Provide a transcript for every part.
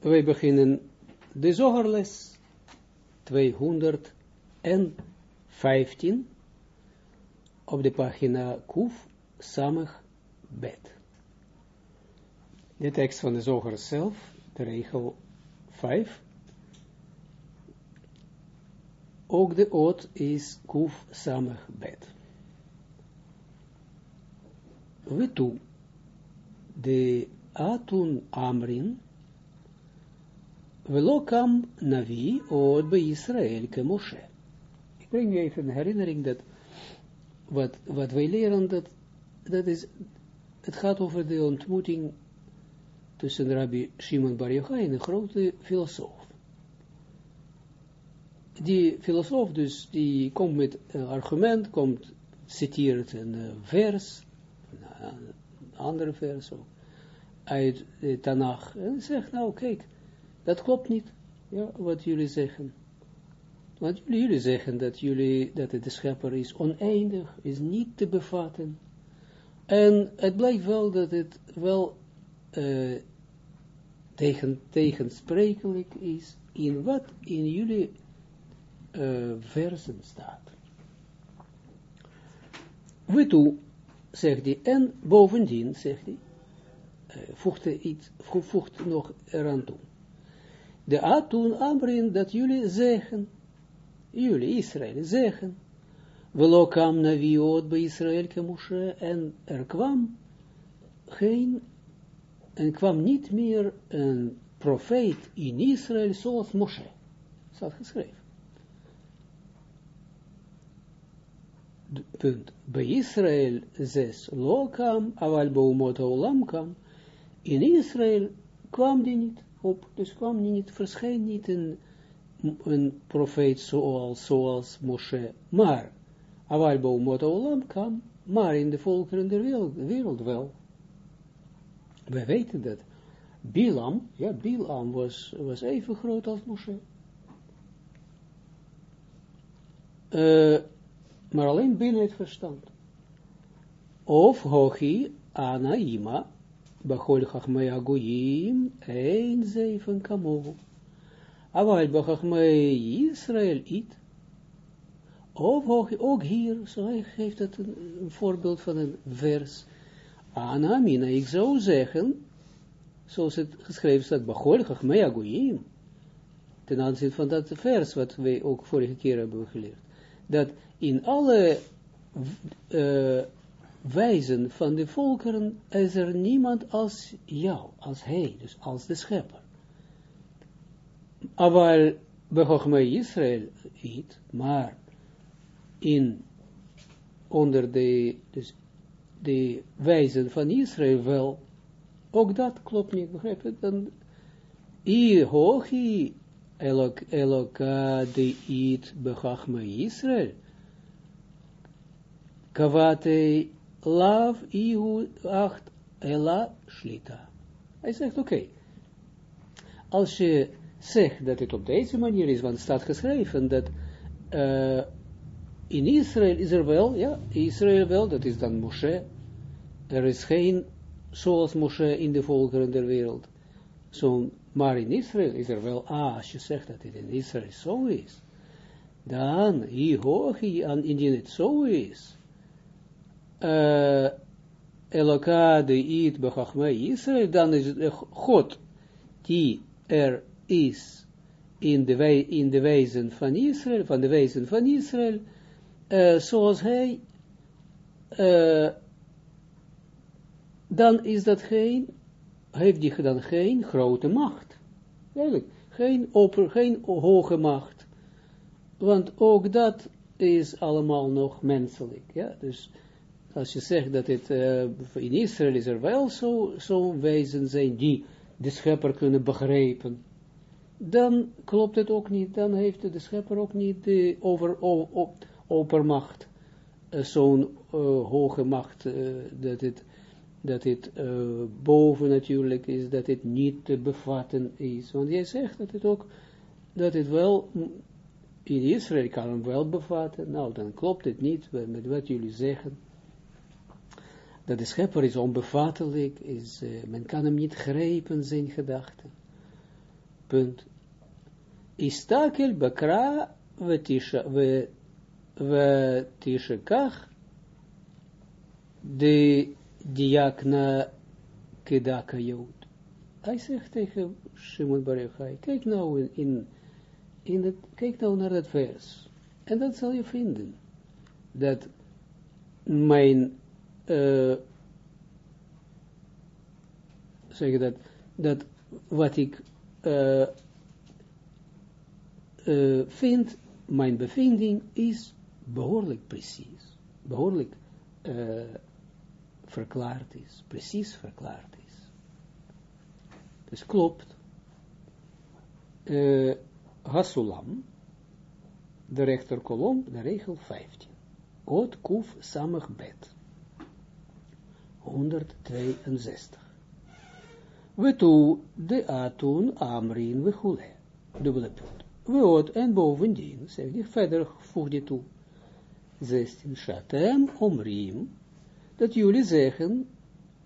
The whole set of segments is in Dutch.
wij beginnen de zogerles 215 op de pagina Kuf Samig Bet. De tekst van de zoger zelf, de regel 5. Ook de oot is Kuf Samig Bet. We toe de Atun Amrin Velokam Navi od bij Israël ke Moshe. Ik breng je even een herinnering dat wat, wat wij leren, dat, dat is, het gaat over de ontmoeting tussen Rabbi Shimon Bar Yochai en een grote filosoof. Die filosoof dus, die komt met een argument, komt, citeert een vers, een andere vers ook, uit de Tanach, en zegt, nou kijk, dat klopt niet, ja, wat jullie zeggen. Want jullie zeggen dat, jullie, dat de schepper is oneindig, is niet te bevatten. En het blijkt wel dat het wel uh, tegen, tegensprekelijk is in wat in jullie uh, versen staat. We toe, zegt hij, en bovendien, zegt hij, uh, voegt, iets, voegt nog eraan toe de Atun Amrin, dat jullie zeggen, jullie Israël zeggen, Velokam Naviot bij Israël kemushe, en er kwam geen, en kwam niet meer een profeet in Israël zoals Moshe. Staat geschreven. Punt. Bij Israël zes lokam, aval baumot olam kam. In Israël kwam die niet op, dus kwam niet, verscheen niet een, een profeet zoals, zoals Moshe, maar, Aval Baumot Olam kwam, maar in de volkeren der wereld, wereld wel. We weten dat. Bilam, ja, Bilam was, was even groot als Moshe. Uh, maar alleen binnen het verstand. Of Hochi Anaima, Bachol Chachmei Agoyim, een zeven kamohu. Aval Bachachmei Israël it. Of ook hier, zo geeft het een, voorbeeld van een vers. Anamina, ik zou zeggen, zoals het geschreven staat, Bachol Chachmei Agoyim. Ten aanzien van dat vers, wat wij ook vorige keer hebben geleerd. Dat in alle uh, wijzen van de volkeren is er niemand als jou, als hij, dus als de schepper. Maar bij Israël niet, maar in, onder de, dus de wijzen van Israël wel, ook dat klopt niet, begrijp je? Dan, I hochi elok, eloka de it bechachme Israël, kavate lav ihu acht ela shlita. Hij zegt, oké, okay, als je zegt dat het op deze manier is, want staat geschreven dat uh, in Israël is er wel, ja, Israël wel, dat is dan Moshe, er is geen zoals Moshe in de volkeren der wereld. Zo, maar in Israël is er wel, ah, als je zegt dat het in Israël zo is, dan, hier hoog, indien het zo is, uh, Eloka de it bechachmei Israël, dan is het God die er is in de, in de wijzen van Israël, van de wijzen van Israël, zoals hij, dan is dat geen, heeft die dan geen grote macht. Eigenlijk, geen, oper, geen hoge macht. Want ook dat is allemaal nog menselijk. Ja? Dus als je zegt dat het uh, in Israël is er wel zo'n zo wezen zijn die de schepper kunnen begrijpen, dan klopt het ook niet, dan heeft de schepper ook niet de over, over, overmacht, uh, zo'n uh, hoge macht, dat het, dat het boven natuurlijk is, dat het niet te bevatten is. Want jij zegt dat het ook, dat het wel, in Israël kan hem wel bevatten, nou dan klopt het niet met wat jullie zeggen dat de schepper is onbevattelijk, is, uh, men kan hem niet grijpen, zijn gedachten. punt. Istakel bekra we tishekach de diakna kedaka jood. Hij zegt tegen Shimon Bar kijk nou in, in, in het, kijk nou naar dat vers. En dat zal je vinden. Dat mijn, uh, zeg dat, dat wat ik uh, uh, vind, mijn bevinding is behoorlijk precies. Behoorlijk verklaard is. Precies verklaard is. Dus klopt. Uh, Hasulam, de rechterkolom, de regel 15. Ot kuf samach bet. 162. We toe de atun amrin we hule. Dubbele punt. We ot en bovendien, zeg je verder, voeg je toe. 16. Shatem omrim, dat jullie zeggen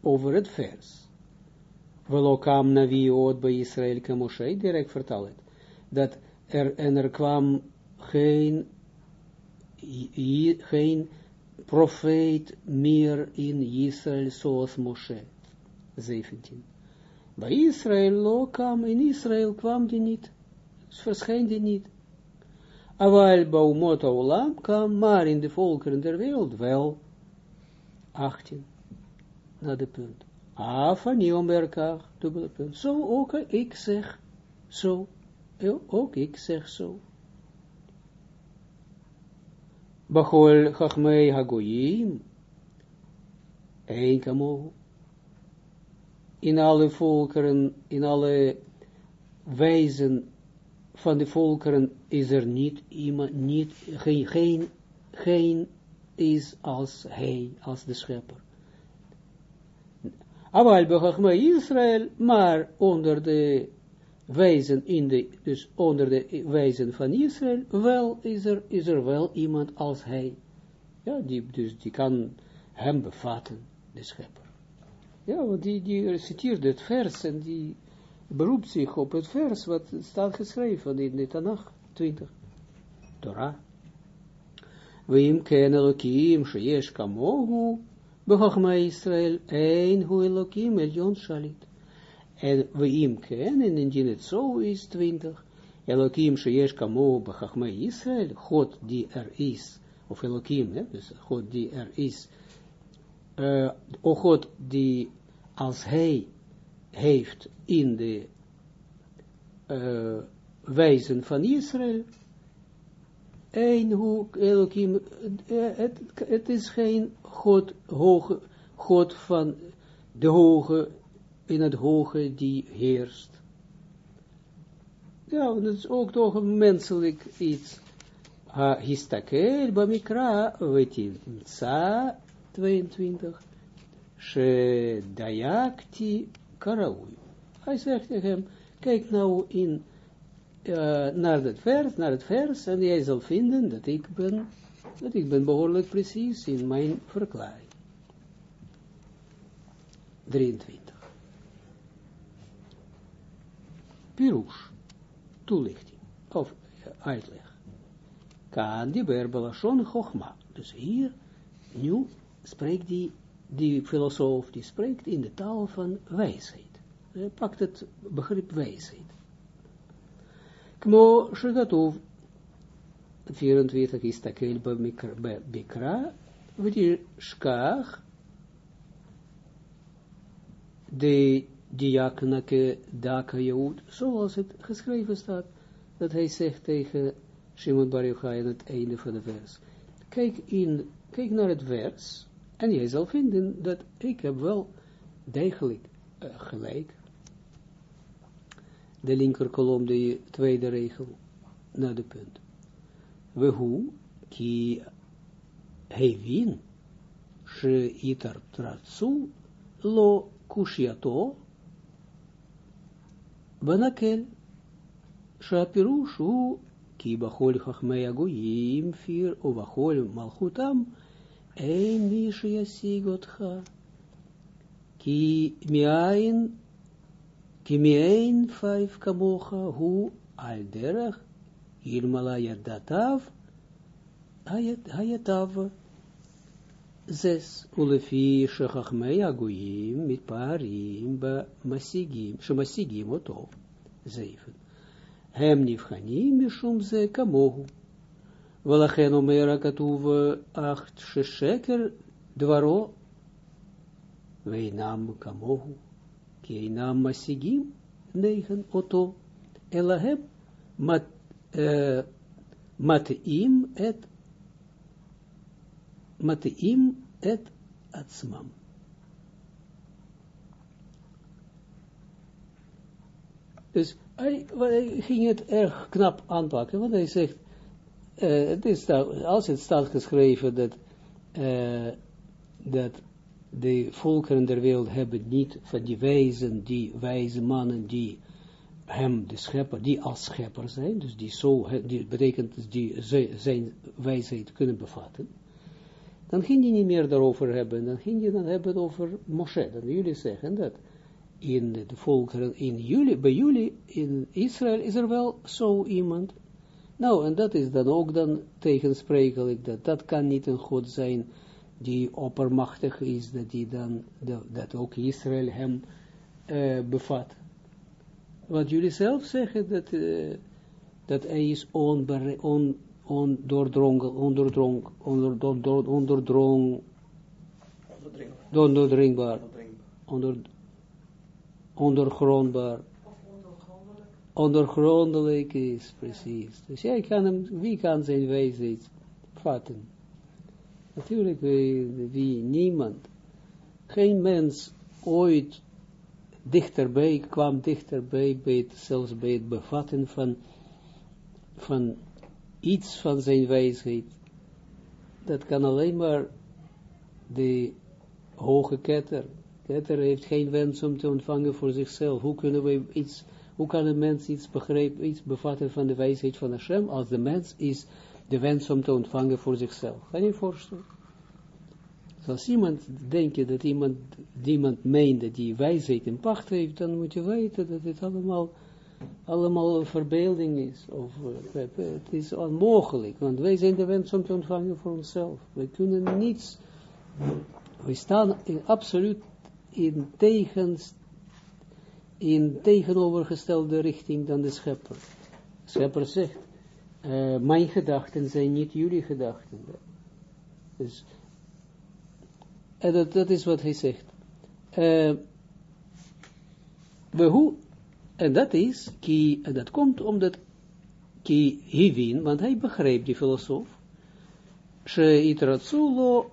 over het vers. Welokam navi oot bij Israël Moshe, direct vertaal het, dat er, en er kwam geen, geen profeet meer in Israël zoals Moshe. 17. Bij Israël kwam, in Israël kwam die niet, verscheen die niet. Aval baumot olam kwam, maar in de volkeren der wereld wel. 18. Na de punt. Afa Niomerkach, dubbele punt. Zo ook ik zeg zo. Ook ik zeg zo. Bachol Chachmei Hagoyim. Eén kamo. In alle volkeren, in alle wijzen van de volkeren is er niet iemand, niet, geen, geen, geen is als hij, als de schepper. Aval Bechachma Israël, maar onder de wijzen in de, dus onder de wijzen van Israël, wel is er, is er wel iemand als hij. Ja, die, dus die kan hem bevatten, de schepper. Ja, want die, die reciteert het vers en die beroept zich op het vers wat staat geschreven in de Tanach 20. Torah. Wim ken Elohim, sheyesh kamohu, Bechachma Israël, een hu Elohim, Elion Shalit. En Wim ken, en indien het zo is, 20, Elohim, sheyesh kamohu, Bechachma Israël, God die er is, of Elohim, hè, dus God die er is, uh, o God die als hij heeft in de uh, wijzen van Israël, een hoek, Elohim, het is geen God, hoge, God van de hoge, in het hoge die heerst. Ja, dat is ook toch een menselijk iets. Histakel bamikra, weet je, sa 22, she dayakti karaui. Hij zegt tegen hem, kijk nou in uh, naar het vers, naar het vers, en jij zal vinden dat ik ben, dat ik ben behoorlijk precies in mijn verklaring. 23. Pirush, toelichting, of uitleg. Kan die berbelashon chogma. Dus hier, nu spreekt die, die filosoof, die spreekt in de taal van wijsheid. Hij pakt het begrip wijsheid. Kmo Shekatov 24 is takel bikra, die schkach de diaknake daka jood, zoals het geschreven staat, dat hij zegt tegen Shimon Bar Yochai het einde van de vers. Kijk, in, kijk naar het vers, en jij zal vinden dat ik heb wel degelijk uh, gelijk de linker kolom, de tweede regel, naar de punt. We hoe, ki hevin, she itar tratsu, lo kushiato, banakel, שהפירוש הוא כי בכל חכמי הגויים, פיר, ובכל מלכותם, אין מי שישיג אותך. כי מאין Kimiein vijf kamocha, hu al derach, ilmala yadatav, hayatav, zes, ulefi shechachmei aguim, mit parim, ba masigim, shemasigim oto, zeven. Hem nifchanim mishum ze kamohu. Walachen omera katuv acht shesheker dwaro, weinam kamohu, ki einam masigim, negen oto, elahem, mat, uh, mat'im et mat'im et atzmam. Dus hij, ging het erg knap aanpakken, want hij zegt, uh, het is als het staat geschreven dat, uh, dat de volkeren der wereld hebben niet van die wijzen, die wijze mannen die hem, de schepper, die als schepper zijn, dus die zo, die betekent die zijn wijsheid kunnen bevatten, dan ging je niet meer daarover hebben, dan ging je dan hebben over Moshe, dan jullie zeggen dat in de volkeren, in jullie, bij jullie, in Israël is er wel zo iemand, nou, en dat is dan ook dan tegensprekelijk, dat dat kan niet een God zijn, die oppermachtig is, dat, die dan, dat ook Israël hem uh, bevat. Wat jullie zelf zeggen, dat, uh, dat hij is ondoordrongen, on, onderdrongen, onderdrong, onderdrong, onderdrong, onderdringbaar, onder, ondergrondbaar, ondergrondelijk is, precies. Dus jij kan hem, wie kan zijn wijsheid vatten? Natuurlijk, wie, wie, niemand. Geen mens ooit dichterbij, kwam dichterbij, bij het, zelfs bij het bevatten van, van iets van zijn wijsheid. Dat kan alleen maar de hoge ketter. Ketter heeft geen wens om te ontvangen voor zichzelf. Hoe kunnen we iets, hoe kan een mens iets begrijpen, iets bevatten van de wijsheid van Hashem, als de mens is de wens om te ontvangen voor zichzelf. Kan je je voorstellen? Als iemand denkt dat iemand, iemand meent dat die wijsheid in pacht heeft, dan moet je weten dat het allemaal, allemaal verbeelding is. Of, uh, het is onmogelijk, want wij zijn de wens om te ontvangen voor onszelf. Wij kunnen niets, wij staan in, absoluut in, tegens, in tegenovergestelde richting dan de schepper. De schepper zegt, uh, mijn gedachten zijn niet jullie gedachten. Dus en dat, dat is wat hij zegt. Uh, hoe, en dat is, en dat komt omdat, ki hivin, want hij begreep die filosoof,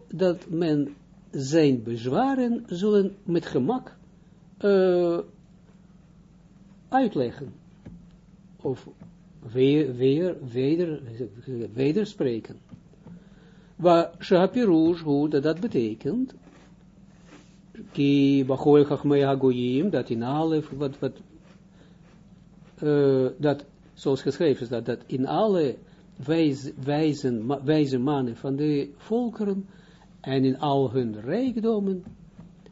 dat men zijn bezwaren zullen met gemak uh, uitleggen. Of weer, weer, weder, wederspreken. Waar Shapirush, hoe dat, dat betekent, ki chachmei hagoyim, dat in alle, wat, wat, uh, dat, zoals geschreven is, dat, dat in alle wijze, wijzen, wijze mannen van de volkeren, en in al hun rijkdommen,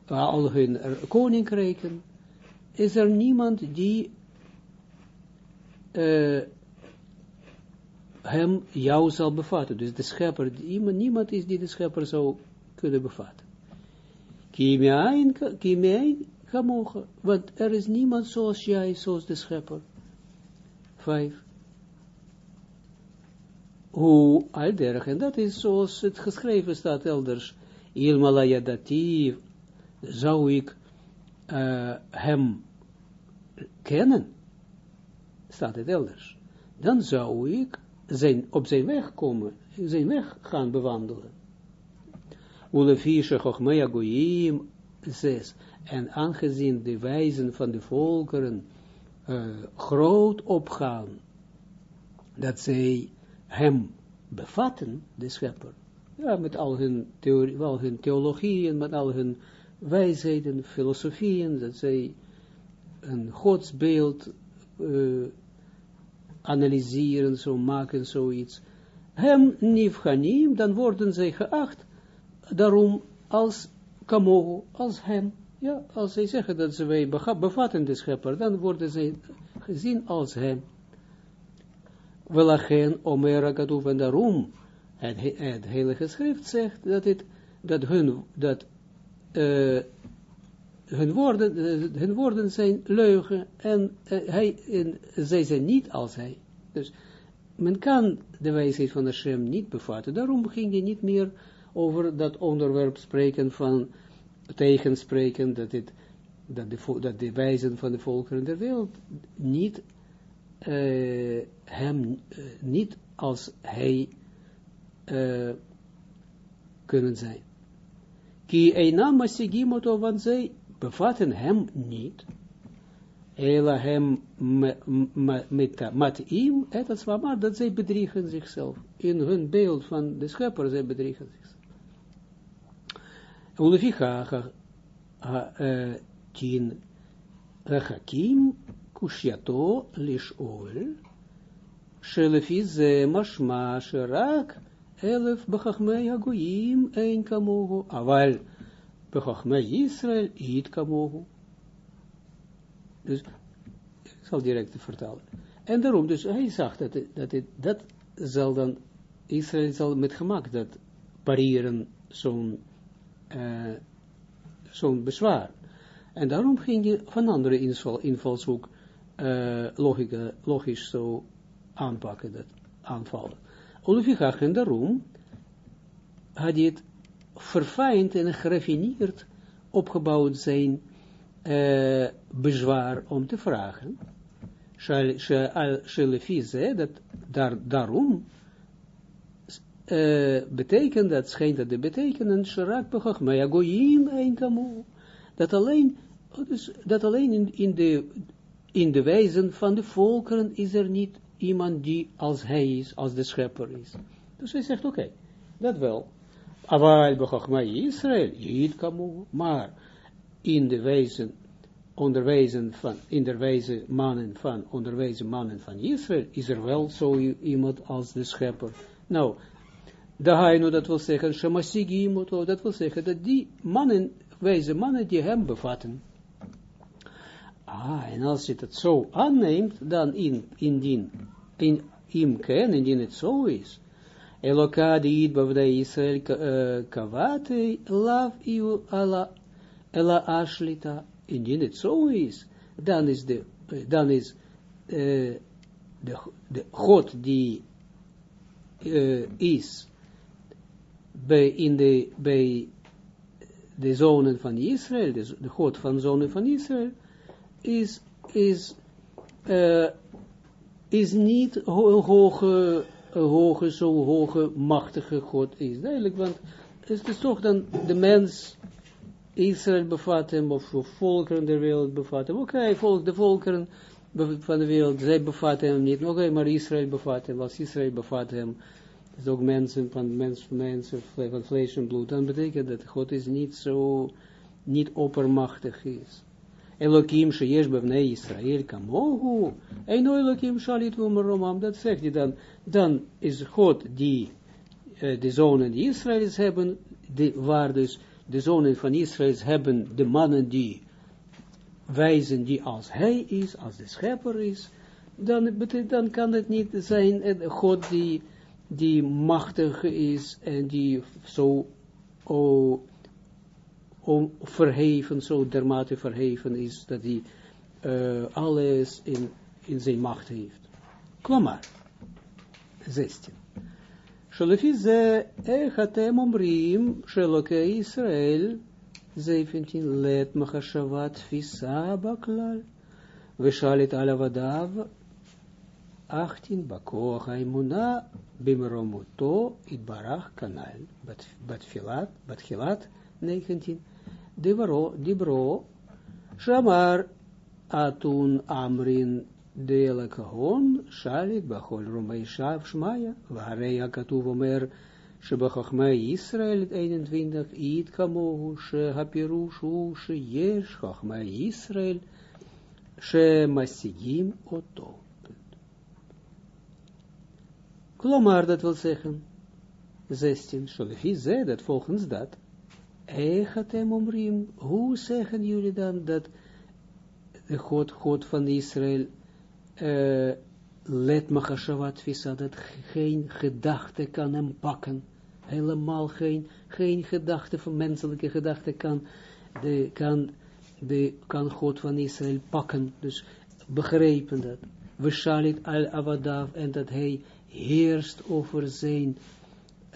al hun koninkrijken, is er niemand die uh, hem, jou zal bevatten. Dus de schepper, iemand, niemand is die de schepper zou kunnen bevatten. Kimeain kamocha, want er is niemand zoals jij, zoals de schepper. Vijf. Hoe al derg, en dat is zoals het geschreven staat elders, Ilmalaya dativ, zou ik uh, hem kennen, staat het elders, dan zou ik zijn, op zijn weg komen, zijn weg gaan bewandelen. Ulefische Chochmea Goyim, zes. En aangezien de wijzen van de volkeren uh, groot opgaan, dat zij hem bevatten, de schepper, ja, met al hun, theorie, al hun theologieën, met al hun wijsheden, filosofieën, dat zij een godsbeeld uh, analyseren, zo maken, zoiets. Hem nifhanim, dan worden zij geacht, daarom als kamogo, als hem. Ja, als zij zeggen dat ze wij bevatten de schepper, dan worden zij gezien als hem. Welachen Omer Akatuf, en daarom het, het Heilige Schrift zegt dat, het, dat hun, dat, uh, hun, woorden, uh, hun woorden zijn leugen en, uh, hij, en zij zijn niet als hij. Dus men kan de wijsheid van Hashem niet bevatten. Daarom ging hij niet meer over dat onderwerp spreken van tegenspreken, dat, het, dat, de, dat de wijzen van de volkeren der wereld niet uh, hem uh, niet als hij uh, kunnen zijn. Ki einam masigimoto, want zij bevatten hem niet. Ela hem met im, maar dat zij bedriegen zichzelf. In hun beeld van de schepper, zij bedriegen zichzelf. Uleficha tien hakim kushiato lishol, shelefi ze mashma shirak, elef bechachmei hagoyim ein kamogu, aval bechachmei Israël it kamogu. Dus, ik zal direct vertalen. En daarom, dus hij zag dat, dat, dat zal dan, Israël zal met gemak dat pareren zo'n uh, zo'n bezwaar. En daarom ging je van andere inval, invalshoek uh, logica, logisch zo aanpakken, dat aanvallen. Olufigach en daarom had je het verfijnd en geraffineerd opgebouwd zijn uh, bezwaar om te vragen. Shelefize, dat daar, daarom uh, betekent, dat schijnt dat te betekenen, Sharak Bechachmaya Goyim Ein dat alleen, dus, dat alleen in, in, de, in de wijzen van de volkeren is er niet iemand die als hij is, als de schepper is. Dus hij zegt, oké, dat wel. Aval Bechachmaya Israël, Yid Kamu, maar in de wijzen, onderwijzen van, in de wijze mannen van, onderwijzen mannen van Israël, is er wel zo iemand als de schepper. Nou, Dahainu, dat wil zeggen, Shamasigim, dat wil zeggen, dat die mannen, wijze mannen, die hem bevatten. Ah, en als je het zo aanneemt, dan in, indien, in hem ken, indien het zo is, Elokadi bavdei Israël kavate lav iu ala ela ashlita, indien het zo is, dan is de, dan is de, de God die is bij, in de, bij de zonen van Israël, de, God van zonen van Israël, is, is, uh, is niet een hoge, hoge, zo hoge, machtige God is. Duidelijk, want het is toch dan de mens, Israël bevat hem, of volkeren der wereld bevat hem. Oké, okay, volk, de volkeren van de wereld, zij bevatten hem niet. Oké, okay, maar Israël bevat hem, als Israël bevat hem, is ook mensen van mens, mensen van vlees en bloed, dan betekent dat God is niet zo, niet oppermachtig is. Elohim sheyesh bevnei Israël kamohu, eino Elohim shalit romam, dat zegt hij dan, dan is God die, uh, de zonen die Israëls hebben, die, waar dus de zonen van Israëls hebben, de mannen die wijzen die als hij is, als de schepper is, dan, dan kan het niet zijn, God die die machtig is en die zo oh, oh, verheven, zo dermate verheven is, dat hij uh, alles in, in zijn macht heeft. Kom maar. 16. שלפי זה, איך אתם אומרים שאלוקי ישראל, 17, לית מחשבה תפיסה בכלל, ושאלת על עבדיו 18, Bakoach Aimuna, Bimromuto, Itbarach, Kanal, Batfilat, Batchilat, 19, Dibro, Dibro, Shamar, Atun, Amrin, Dele Kahon, Shalit, Bachol, Romei Shav, Shmaya, Varei Akatuv Omer, שבחכמי ישראל 21, אית כמוהו שהפירוש הוא שיש חכמי ישראל שמשיגים אותו. Klomar, dat wil zeggen, 16, Shalefi zei dat volgens dat, Echatem omrim, hoe zeggen jullie dan dat de God, God van Israël, uh, let machashavat visa, dat geen gedachte kan hem pakken, helemaal geen, geen gedachte van menselijke gedachte kan, de, kan, de, kan God van Israël pakken, dus begrepen dat, we shalit al avadav, en dat hij heerst over zijn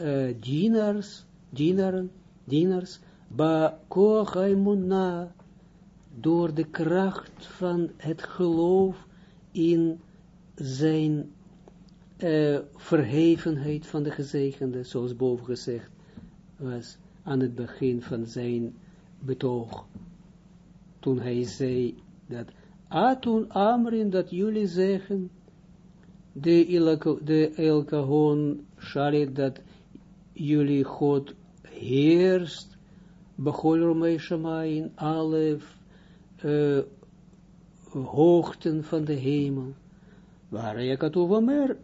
uh, dienaars, dienaren, dieners, ba koach door de kracht van het geloof in zijn uh, verhevenheid van de gezegende, zoals boven gezegd was aan het begin van zijn betoog. Toen hij zei dat, Atun Amrin, dat jullie zeggen, de, de Shalit, dat jullie God heerst, Bechol Romei in alle uh, hoogten van de hemel, waar je katoe meer,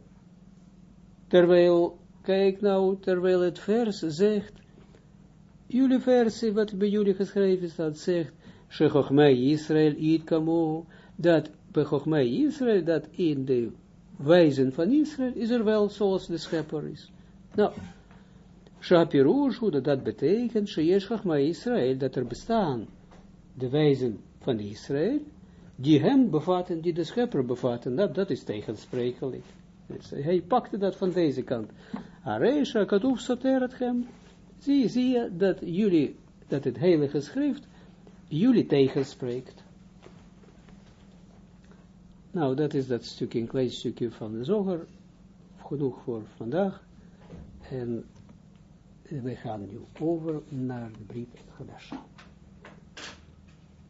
terwijl, kijk nou, terwijl het vers zegt, jullie versie, wat bij jullie geschreven staat, zegt, Shechochmei Israël, Id Kamo, dat bij Israël, dat in de wijzen van Israël, is er wel zoals de schepper is. Nou, Shapirushu, dat dat betekent, Sheyesh Israël, dat er bestaan de wijzen van Israël, die hem bevatten, die de schepper bevatten, dat, dat is tegensprekelijk. Dus hij pakte dat van deze kant. Areisha Katuf Soteret hem. Zie, zie je dat jullie, dat het heilige schrift, jullie tegenspreekt. Nou, dat is dat stukje, een klein stukje van de zoger. Genoeg voor vandaag. En we gaan nu over naar de brief.